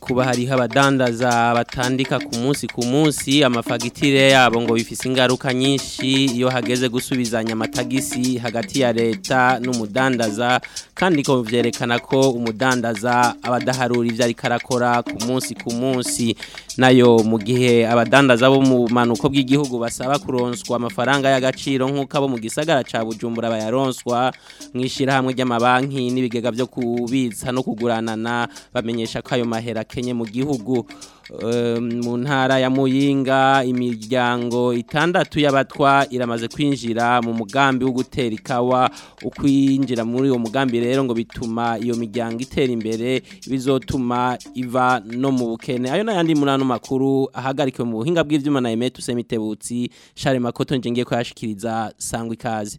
kuba hari abadandaza batandika ku munsi ku munsi amafagitire yabo ngo bifise ingaruka nyinshi iyo hageze gusubizanya amatagisi hagati ya leta n'umudandaza kandi ko byerekana ko umudandaza aba adaharura ibyo ariko arakora ku munsi ku munsi nayo mu gihe abadandaza bo mu manuko bw'igihugu basaba kuronswa amafaranga y'agaciro nk'uko abo mu gisagara cya bujumbura bayaronswa mu ishyirahamwe ry'amabanki n'ibigega byo kubitsa no kuguranana bamenyesha ko ayo mahera akenye mu gihugu mu ntara ya muyinga imiryango itandatu y'abatwa iramaze kwinjira mu mugambi wo gutera ikawa ukwinjira muri uwo mugambi rero ngo bituma iyo miryango itera imbere bizotuma iva no mu bukene ayo n'ayandi muri ano makuru ahagarikiwe mu buhinga bw'ibyuma na emeti usemitebutsi shari makoto ngiye kuyashikiriza sangwa ikaze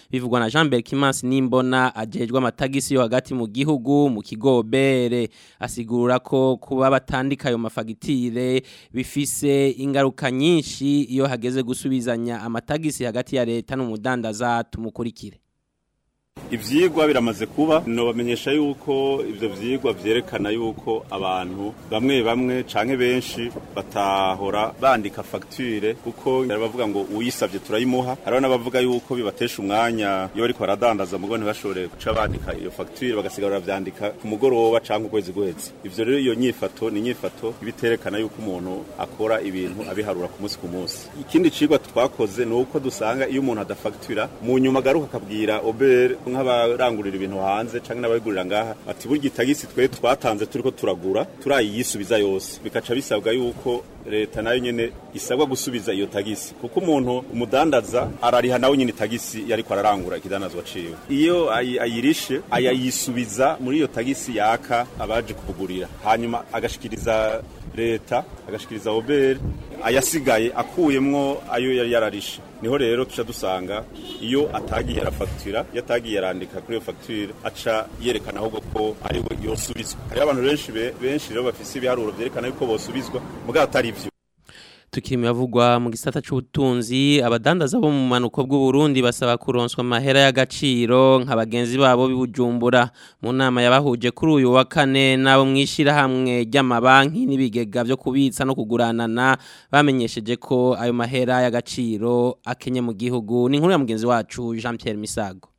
bivugwa na jean berkimansi n'imbona agejwe amatagisi yo hagati mu gihugu mu kigobere asigura ko kuba batandika ayo mafagitire bifise ingaruka nyinshi iyo hageze gusubizanya amatagisi hagati ya leta n'umudandaza tumukurikire ibyigwa biramaze kuba nabamenyesha yuko ibyo vyigwa byerekana yuko abantu bamwe bamwe canke benshi batahora bandika fagitire kuko bavuga ngo uyisabye turayimuha hariho n'abavuga yuko bibatesha umwanya iyo bari baradandaza mugo ntibashobore guca bandika iyo fagitire bagasigara barabyandika ku mugoroba cyangwa ukwezi guhetse ibyo rero iyo nyifato ni nyifato iba yuko umuntu akora ibintu abiharura ku munsi ku munsi ikindi cyigwa twakoze ni uko dusanga iyo umuntu adafagitura mu nyuma agaruka akabwira obere nk'abarangurira ibintu hanze cyangwa n'ababigurira ngaha ati burya itagisi twe twatanze turi ko turagura turayiyisubiza yose bikaca bisabwa yuko leta nayo nyine isabwa gusubiza iyo tagisi kuko umuntu umudandaza arariha nawe nyine tagisi yariko ararangura ikidanazwa ciwe iyo ayirishe ayayisubiza muri iyo tagisi yaka abaje kukugurira hanyuma agashikiriza leta agashikiriza obere ayasigaye akuyemo ayo yari yararishe niho rero tuca dusanga iyo atagiye arafatura iyo atagiye arandika kuri iyo fatura aca yerekana ahubwo ko ariwe yosubizwa hariho abantu benshi benshi rero bafise ibiharuro byerekana yuko bosubizwa mugabo atari byo tukiri imiravugwa mu gisata cy'ubutunzi abadandaza bo mu manuko bw'uburundi basaba kuronswa amahera y'agaciro nka bagenzi babo bibujumbura mu nama yabahuje kuri uyu wa kane n'abo mwishyirahamwe ry'amabanki n'ibigega byo kubitsa no kuguranana bamenyesheje ko ayo mahera y'agaciro akenye mu gihugu ni inkuru ya mugenzi wacu jean Pierre misago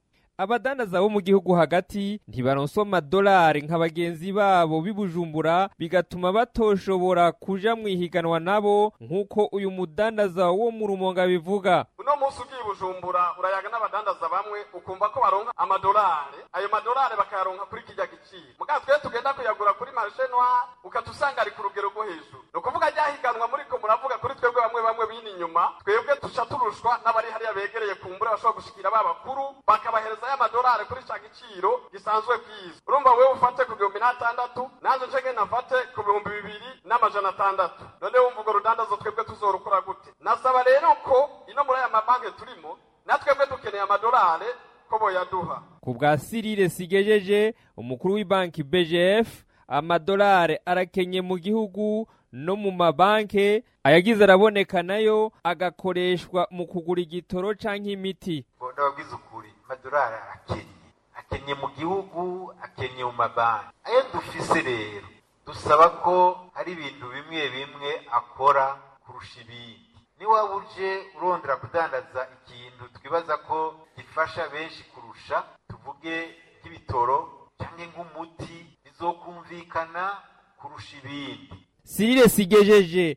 abadandaza bo mu gihugu hagati ntibaronswa amadolari nka bagenzi babo b'ibujumbura bigatuma batoshobora kuja mu ihiganwa nabo nk'uko uyu mudandaza wo mu rumonga bivuga uno munsi ugiye bujumbura urayaga n'abadandaza bamwe ukumva ko baronka amadolari ayo madolari bakayaronka kuri kijya giciro muga tugenda kuyagura kuri marishe ukatusanga ari ku rugero rwo hejuru ni ukuvuga ryahiganwa muri ko muravuga kuri twebwe bamwe bamwe bini inyuma twebwe tuca turushwa n'abari hariya begereye kumbura bashobora gushikira ba bakuru bakabahereza y'amadolari kuri ca giciro gisanzwe bwiza urumva wewe ufate ku bihumbi n'atandatu nanje nje ngena ku bihumbi bibiri n'amajana atandatu none wumva urwo rudandazo twebwe tuzorukora gute nasaba rero ko ino muri aya amabanki turimo natwe bwe dukeneye amadolari ko boyaduha ku bwa sirire sigejeje umukuru w'ibanki bgf amadolari arakenye mu gihugu no mu mabanki ayagize araboneka nayo agakoreshwa mu kugura igitoro cyangwa imiti ndababwiza ukuri amadolari akenye akenye mu gihugu akenye mu mabanki ayo dufise rero dusaba ko hari ibintu bimwe bimwe akora kurusha ibindi niba uje urondera kudandaza ikintu twibaza ko gifasha benshi kurusha tuvuge nk'ibitoro cyangwa nk'umuti bizokumvikana kurusha ibindi sirire sigejeje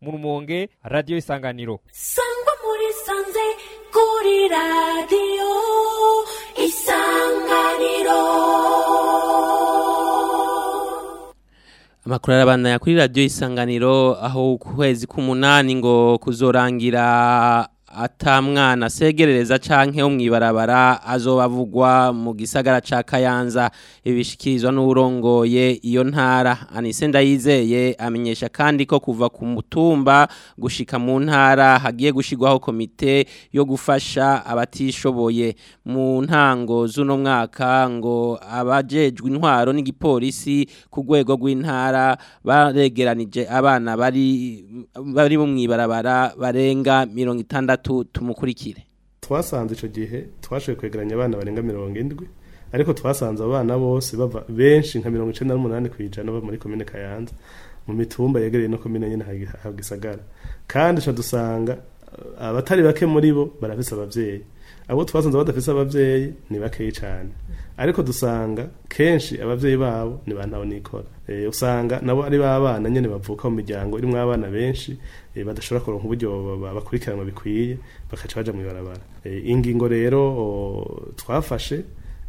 mu rumonge radiyo isanganiro sangwa muri sanze kuri radiyo isanganiro amakuru arabandanya kuri radiyo isanganiro aho ku kwezi k'umunani ngo kuzorangira atamwana segerereza canke wo mwibarabara azobavugwa mu gisagara ca Kayanza ibishikirizwa n'urongoye iyo ntara anise yizeye amenyesha kandi ko kuva ku mutumba gushika mu ntara hagiye gushigwaho komite yo gufasha abatishoboye mu ntango z'uno mwaka ngo abajejwe intwaro n'igipolisi ku rwego rw'intara baregeranije abana bari bari mu mwibarabara barenga 60 tumukurikire twasanze icyo gihe twashoboye kwegeranya abana barenga mirongo indwi ariko twasanze abana bose bava benshi nka mirongo icyenda n'umunani ku ijana bava muri komine kayanza mu mitumba yegereye no komine nyine hagisagara kandi dusanga abatari bake muri bo barabisa ababyeyi abo twasanze badafise ababyeyi ni bakeyi cyane ariko dusanga kenshi ababyeyi babo ni ba ntawe nikora eh, usanga nabo ari ba bana nyine bavuka mu miryango irimo abana benshi eh, badashobora kuronka uburyo bakurikiranwa bikwiye bakaca bajya mu ibarabara eh, ingingo rero twafashe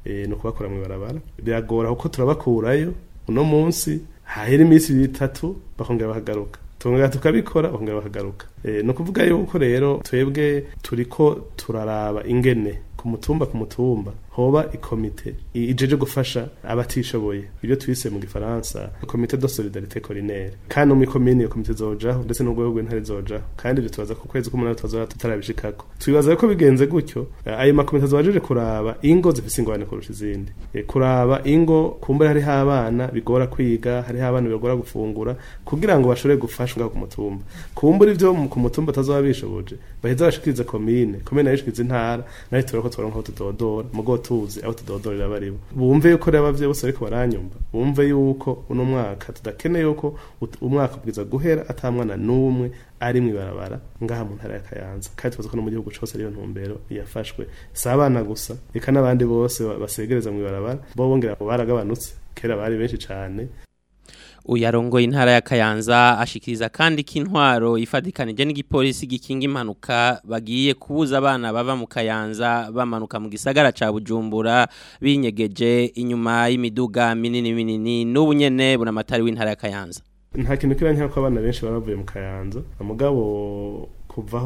ni ukubakura mu ibarabara biragora kuko turabakurayo uno munsi hahera iminsi itatu bakongera bahagaruka twongera tukabikora bakongera bakagaruka eh, ni ukuvuga yuko rero twebwe turi ko turaraba ingene ku mutumba ku mutumba hoba ikomite ijeje gufasha abatishoboye ibyo twise mu gifaransa komite do solidarite corinere kandi mu ikomine iyo komite zojaho ndetse n'urwego intare zojaho kandi ibyo tubaza ku kwezi k'umunani tuzaba tutarabishikako twibaza ko bigenze gutyo eh, ayo makomite zabajeje kuraba ingo zifise ingorane kurusha izindi eh, kuraba ingo kumbura hariho abana bigora kwiga hariho abana bigora gufungura kugira ngo bashobore gufashwa ku mutumba kumbura ibyo ku mutumba tazaba bishoboje baheza bashikirize komine komine yishikiriza intara nayo turako turonka tutodora mugoti tuzi aho tudodorera abaribo bumve yuko rero abavyeyi bose bariko baranyumva bumve yuko uno mwaka tudakeneye yuko umwaka bwiza guhera atamwana n'umwe ari mw'ibarabara ngaha mu ntara ya Kayanza kandi tubaza ko no mu gihugu cose ariyo ntumbero yafashwe si abana gusa reka n'abandi bose basegereza mw'ibarabara bo bongera baragabanutse kera bari benshi cyane uyarongoye intara ya Kayanza ashikiriza kandi k'intwaro ifatikanije n'igipolisi gikinga impanuka bagiye kubuza abana bava mu Kayanza bamanuka mu gisagara ca Bujumbura binyegeje inyuma y'imiduga minini minini n'ubu nyene bunamatari w'intara ya Kayanza nta kintu kira nk'ako abana benshi baravuye mu Kayanza umugabo kuva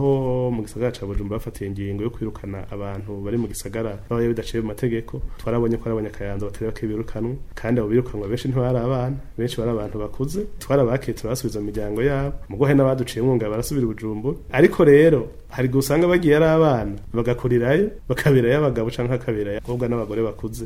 mu gisagara ca Bujumbura bafatiye ingingo yo kwirukana abantu bari mu gisagara baba bidaciye mu mategeko twarabonye ko ari abanyakayanza batari bake birukanwa kandi abo birukanwa benshi ntibari abana benshi bari abantu bakuze twarabakiye turabasubiza mu miryango yabo mu guhe n'abaduciye inkunga barasubira i ariko rero hari igihe usanga bagiye ari abana bagakurirayo bakabirayo abagabo cyangwa akabirayo abakobwa n'abagore bakuze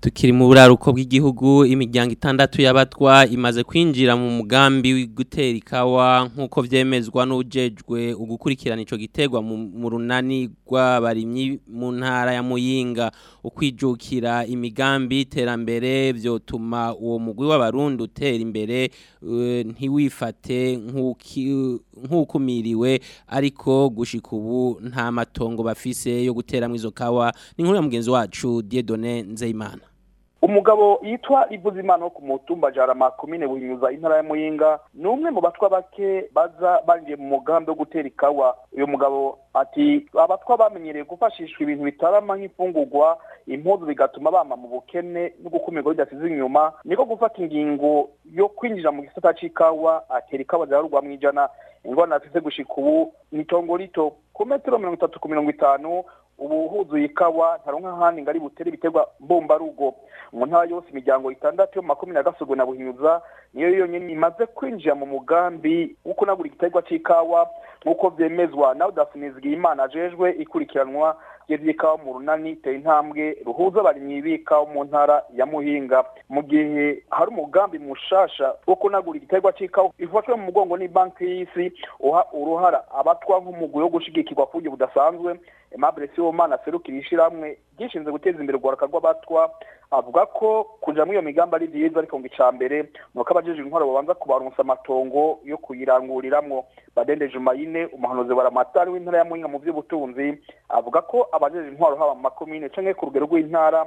tukiri mu buraruko bw'igihugu imiryango itandatu y'abatwa imaze kwinjira mu mugambi w'igutera ikawa nk'uko byemezwa n'ujejwe ugukurikirana icyo gitegwa mu runani rw'abarimyi mu ntara ya muyinga ukwijukira imigambi iterambere byotuma uwo mugwi w'abarundi utera imbere eh, ntiwifate nk'ukumiriwe ariko gushika ubu nta matongo bafise yo guteramo izo kawa ni ya mugenzi wacu diedone nzeyimana umugabo yitwa ivuzimana wo ku mutumba jarama komine buhinyuza intara ya muyinga ni umwe mu batwa bake baza bagiye mu mugambi wo gutera ikawa uyu mugabo ati abatwa bamenyereye gufashishwa ibintu bitarama nk'imfungugwa impuzu bigatuma bama mu bukene no gukumirwa bidasize inyuma niko gufata ingingo yo kwinjira mu gisata cy'ikawa atera ikawa zirarurwa mu ijana ingorane afite gushyika ubu ni itongo rito ku metero mirongo itatu ku mirongo itanu ubu huzuye ikawa ntaronka ahandi ngari butere ibiterwa mbumbarugo mu ntara yose imiryango itandatu yo mu makumyabiri na gasogwe na buhinyuza niyo yonyine imaze kwinjira mu mugambi wo kunagura igiterwa cy'ikawa nk'uko byemezwa na udasinizigiye imana ajejwe ikurikiranwa ry'ikawa mu runani iteye intambwe ruhuza abarimyi b'ikawa mu ntara ya muhinga mu gihe hari umugambi mushasha wo kunagura igiterwa cy'ikawa ifashwe mu mugongo n'i banki y'isi uha uruhara abatwa nk'umugwi wo gushigikirwa ku buryo budasanzwe aimable sibomana aserukira ishyirahamwe gishinzwe guteza imbere urwaruka rw'abatwa avuga ko kujya muri iyo migambi ari byiza ariko ngo icya mbere ni uko abajeje intwaro babanza kubarunsa amatongo yo kuyiranguriramo badende jumayine umuhanuzi waramatari w'intara ya muhinga mu by'ubutunzi avuga ko abajeje intwaro haba mu makomine cyangwa ku rugero rw'intara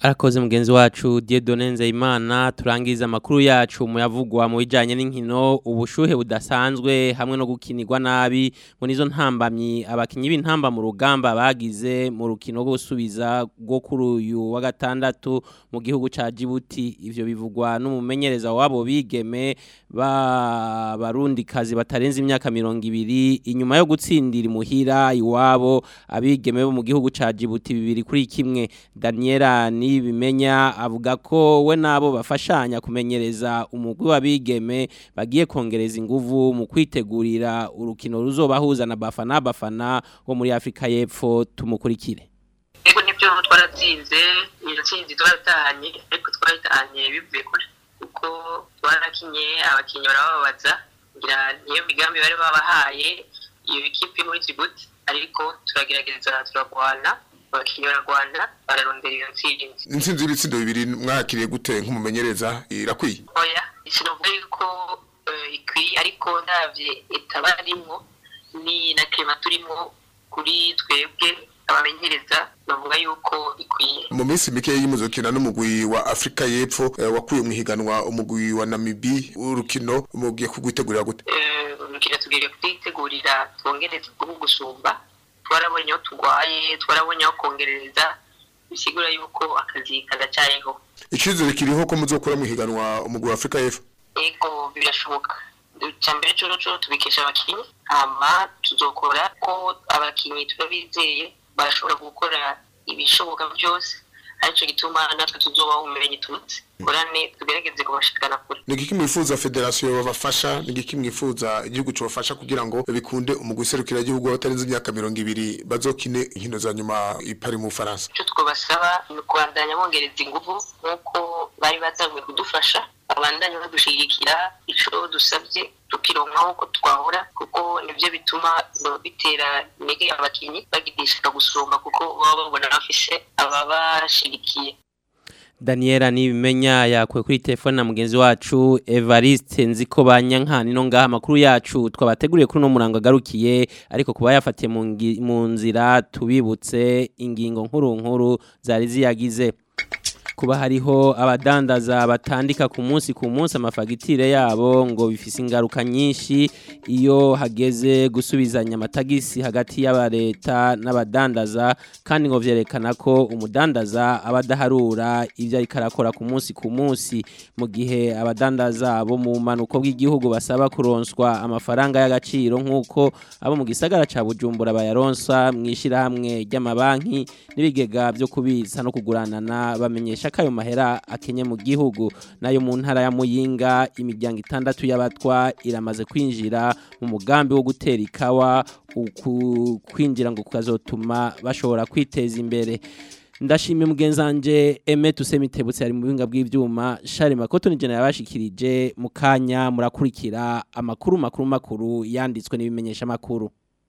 arakoze mugenzi wacu Diedone imana turangiza amakuru yacu muyavugwa mu bijyanye n'inkino ubushuhe budasanzwe hamwe no gukinirwa nabi ngo nizo ntambamyi abakinnyi b'intamba mu rugamba bagize mu rukino rwo gusubiza rwo kuri uyu wa gatandatu mu gihugu cya Djibouti ibyo bivugwa n'umumenyereza wabo bigeme b'abarundikazi batarenze imyaka mirongo ibiri inyuma yo gutsindira imuhira iwabo abigeme bo mu gihugu cya Djibouti bibiri kuri kimwe Daniela ni ntibimenya avuga ko we n'abo bafashanya kumenyereza umugwi w'abigeme bagiye kongereza ingufu mu kwitegurira urukino ruzobahuza na bafana bafana wo muri afurika y'epfo tumukurikire ego nibyo twaratsinze iyo ntsinzi ariko twayitahanye bivuye kure kuko twarakinye abakinnyi barababaza ngira niyo migambi bari babahaye iyo kipe muri tibuti ariko turagerageza turagwana bakiriye bararondera iyo ntsinzi intsinzi y'ibitsina bibiri mwakiriye gute nk'umumenyereza irakwiye oya sinavuga yuko eh, ikwiye ariko ndabye itaba rimwo ni na kirema turimo kuri twebwe abamenyereza bavuga yuko ikwiye mu minsi mike y'imuzo kina n'umugwi wa Afrika y'Epfo eh, wakuye mu higanwa umugwi wa Namibi urukino mugiye kugwitegurira gute eh, urukino tugiye kugitegurira twongereze kugusumba twarabonye aho turwaye twarabonye aho kongerereza bisigura yuko akazi kadacayeho icyizere kiriho ko muzokora mu higanwa umugura afurika y'epfo yego birashoboka cyambere coro coro tubikesha abakinnyi hama tuzokora ko abakinnyi turabizeye barashobora gukora ibishoboka byose aricyo gituma natwe tuzoba ubumenyi tuzi dukorane tugerageze kubashikana kure ni igiki mwifuza federasiyo babafasha ni igiki mwifuza igihugu cyobafasha kugira ngo bikunde umugwi serukira igihugu abatarenze imyaka mirongo ibiri bazokine inkino za nyuma ipari mu Faransa icyo twabasaba ni ukubandanya bongereza ingufu nk'uko bari batangiye kudufasha abandanye badushyigikira icyo dusabye tukironkaho ko twahora kuko nibyo bituma bitera intege abakinnyi bagidishaka gusumba kuko baba babona bafise ababashyigikiye daniela ntibimenya yakuwe kuri telefone na mugenzi wacu evariste nzi ko banyankani no ngaha amakuru yacu twabateguriye kuri uno murango agarukiye ariko kuba yafatiye mu nzira tubibutse ingingo nkuru nkuru zari ziyagize kuba hariho abadandaza batandika ku munsi ku munsi amafagitire yabo ngo bifise ingaruka nyinshi iyo hageze gusubizanya amatagisi hagati y'abareta n'abadandaza kandi ngo byerekana ko umudandaza aba ibyo ariko arakora ku munsi ku munsi mu gihe abadandaza abo mu manuko bw'igihugu basaba kuronswa amafaranga y'agaciro nk'uko abo mu gisagara cya bujumbura bayaronsa mu ishyirahamwe ry'amabanki n'ibigega byo kubitsa no kugurana na bamenyesha k'ayo mahera akenye mu gihugu nayo mu ntara ya muyinga imiryango itandatu y'abatwa iramaze kwinjira mu mugambi wo gutera ikawa kwinjira ngo kazotuma bashobora kwiteza imbere ndashimye mugenzanje Aime Tusemi ari mu binga bw'ivyuma Sharima ko tunijana yabashikirije mukanya murakurikira amakuru makuru makuru yanditswe n'ibimenyesha makuru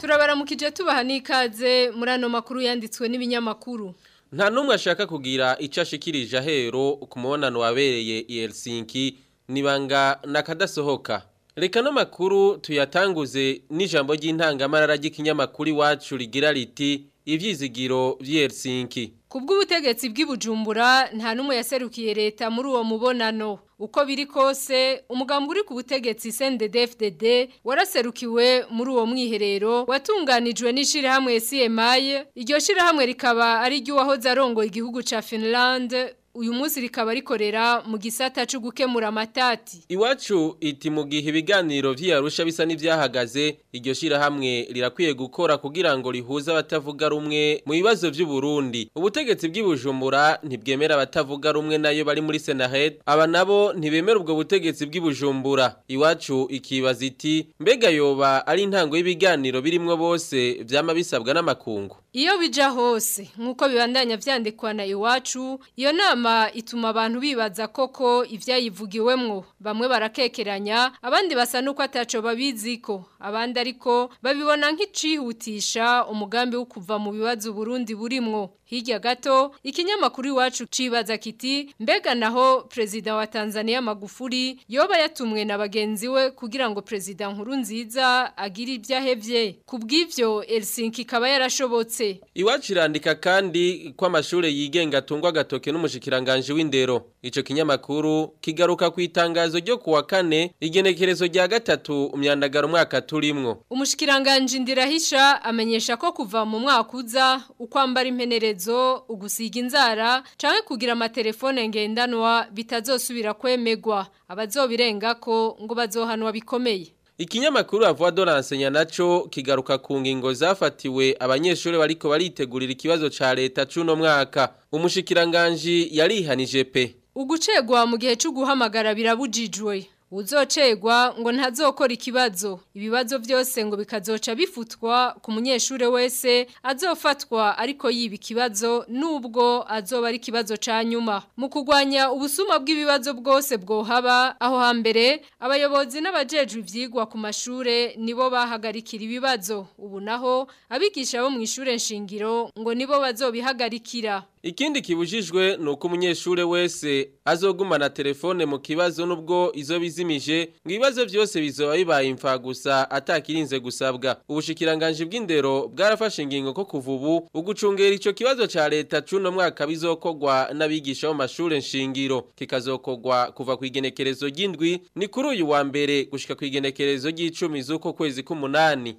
turabaramukije tubaha n'ikaze muri ano makuru yanditswe n'ibinyamakuru nta n'umwe ashaka kugira icyo ashikirije ahero ku mubonano wabereye i Helsinki nibanga nakadasohoka reka no makuru tuyatanguze n'ijambo ry'intangamara ry'ikinyamakuru iwacu rigira riti ibyizigiro by'Helsinki ku bw'ubutegetsi bw'i Bujumbura nta n'umwe yaserukiye leta muri uwo mubonano uko biri kose umugambwe uri ku butegetsi CNDD-FDD waraserukiwe muri uwo mwiherero watunganijwe n'ishirahamwe CMI iryo shirahamwe rikaba ari ryo wahoze arongoye igihugu ca Finland uyu munsi rikaba rikorera mu gisata cyo gukemura amatati iwacu iti mu gihe ibiganiro by'iyarusha bisa n'ibyahagaze iryo shyirahamwe rirakwiye gukora kugira ngo rihuze abatavuga rumwe mu bibazo Burundi ubutegetsi bw'ibujumbura ntibwemera abatavuga rumwe nayo bari muri senaheti aba nabo ntibemera ubwo butegetsi bw'ibujumbura iwacu ikibaza iti mbega yoba ari intango y'ibiganiro birimo bose byaba bisabwa n'amakungu iyo bijya hose nk'uko bibandanya byandikwa na iwacu iyo nama nama ituma abantu bibaza koko ibyayivugiwemwo bamwe barakekeranya abandi basa nuko ataco babizi abandi ariko babibona nk'icihutisha umugambi wo kuva mu bibazo Burundi burimwo hirya gato ikinyamakuru iwacu cibaza kiti mbega naho perezida wa Tanzania Magufuli yoba yatumwe na bagenzi we kugira ngo perezida nkuru nziza agire ibyo ahevye kubw'ivyo elsinki kaba yarashobotse iwacu irandika kandi ko amashure yigenga atungwa agatoke n'umushikiranganje w'indero ico kinyamakuru kigaruka ku itangazo ryo kuwa kane igenekerezo rya gatatu umyandagaro umwaka turimwo umushikiranganje ndirahisha amenyesha ko kuva mu mwaka uza ukwambara impenereza amaherezo ugusiga inzara canke kugira amatelefone ngendanwa bitazosubira kwemegwa abazobirenga ko ngo bazohanwa bikomeye Ikinyamakuru avuadora nsenya naco kigaruka ku ngingo zafatiwe abanyeshuri bariko baritegurira ikibazo ca leta cuno mwaka umushikiranganji yarihanije pe ugucegwa mu gihe cyo guhamagara birabujijwe uzocegwa ngo ntazokora ikibazo ibibazo byose ngo bikazoca bifutwa ku munyeshuri wese azofatwa ariko yiba ikibazo nubwo azoba ari ikibazo cya nyuma mu kugwanya ubusuma bw'ibibazo bwose bwo haba aho hambere abayobozi n'abajejwe ibyigwa ku mashuri nibo bahagarikira ibibazo ubu naho abigisha bo mu ishuri shingiro ngo nibo bazobihagarikira ikindi kibujijwe ni uko umunyeshuri wese azogumana telefone mu kibazo n'ubwo izo bizimije ngo ibibazo byose bizoba bibaye imfa gusa atakirinze gusabwa ubushikiranganje bw'indero bwarafashe ingingo ko kuva ubu ugucungera icyo kibazo cya leta cy'uno mwaka bizokogwa n'abigisha mu mashuri nshingiro kikazokogwa kuva ku igenekerezo ry'indwi ni kuri uyu wa mbere gushyika ku igenekerezo ry'icumi z'uko kwezi k'umunani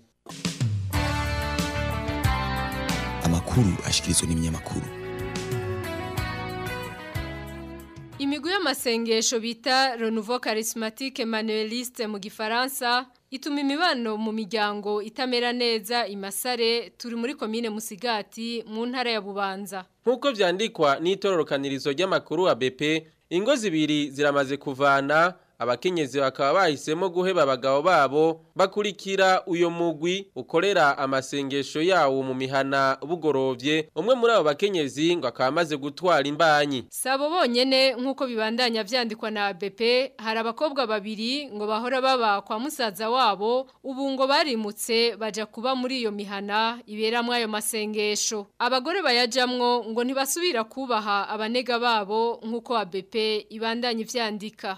amakuru ashyikirizwa n’iminyamakuru amasengesho bita renouveau charismatique Emmanueliste mu gifaransa ituma imibano mu miryango itamera neza imasare turi muri komine Musigati mu ntara ya Bubanza nkuko byandikwa n'itororokanirizo ry'amakuru wa BP ingo zibiri ziramaze kuvana abakenyezi bakaba bahisemo guheba abagabo babo bakurikira uyo mugwi ukorera amasengesho yawo mu mihana bugorovye umwe muri abo bakenyezi ngo akaba amaze gutwara imbanyi sabo bonyene nk'uko bibandanya vyandikwa na BP hari abakobwa babiri ngo bahora baba kwa musaza wabo ubu ngo barimutse baja kuba muri iyo mihana iberamwe ayo masengesho abagore bayajamwo ngo ntibasubira kubaha abanega babo nk'uko ABP ibandanya ivyandika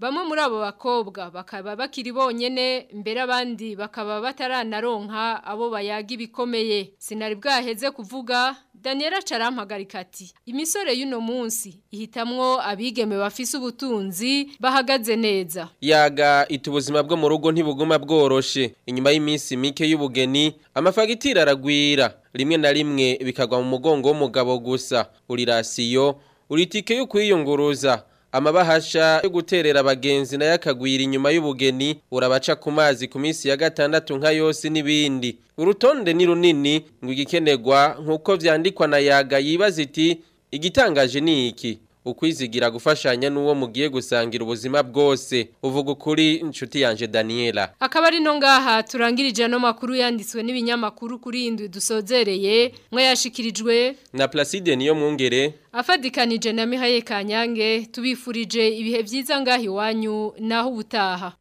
bamwe muri abo bakobwa bakaba bakiri bonyine mbere abandi bakaba bataranaronka abo bayaga ibikomeye sinari bwaheze kuvuga Daniel acarampagarika ati imisore y'uno munsi ihitamwo abigeme bafise ubutunzi bahagaze neza yaga itubuzima bwo mu rugo ntibuguma bworoshe inyuma y'iminsi mike y'ubugeni amafagitire aragwira rimwe na rimwe bikagwa mu mugongo w'umugabo gusa uri rasiyo uri itike yo kwiyunguruza amabahasha yo guterera abagenzi nayo akagwira inyuma y'ubugeni urabaca ku mazi ku minsi ya gatandatu nka yose n'ibindi urutonde ni runini ngo igikenerwa nk'uko byandikwa na yaga yibaza iti igitangaje ni iki ukwizigira gufashanya n'uwo mugiye gusangira ubuzima bwose uvuga ukuri inshuti yanje Daniela akaba ari no ngaha turangirije ano makuru yanditswe n'ibinyamakuru kuri indwi dusozereye mwe yashikirijwe na Placide niyo mwungere afadikanije na Mihaye Kanyange tubifurije ibihe byiza ngahi wanyu naho ubutaha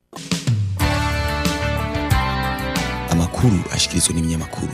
amakuru ashikirizwa n'ibinyamakuru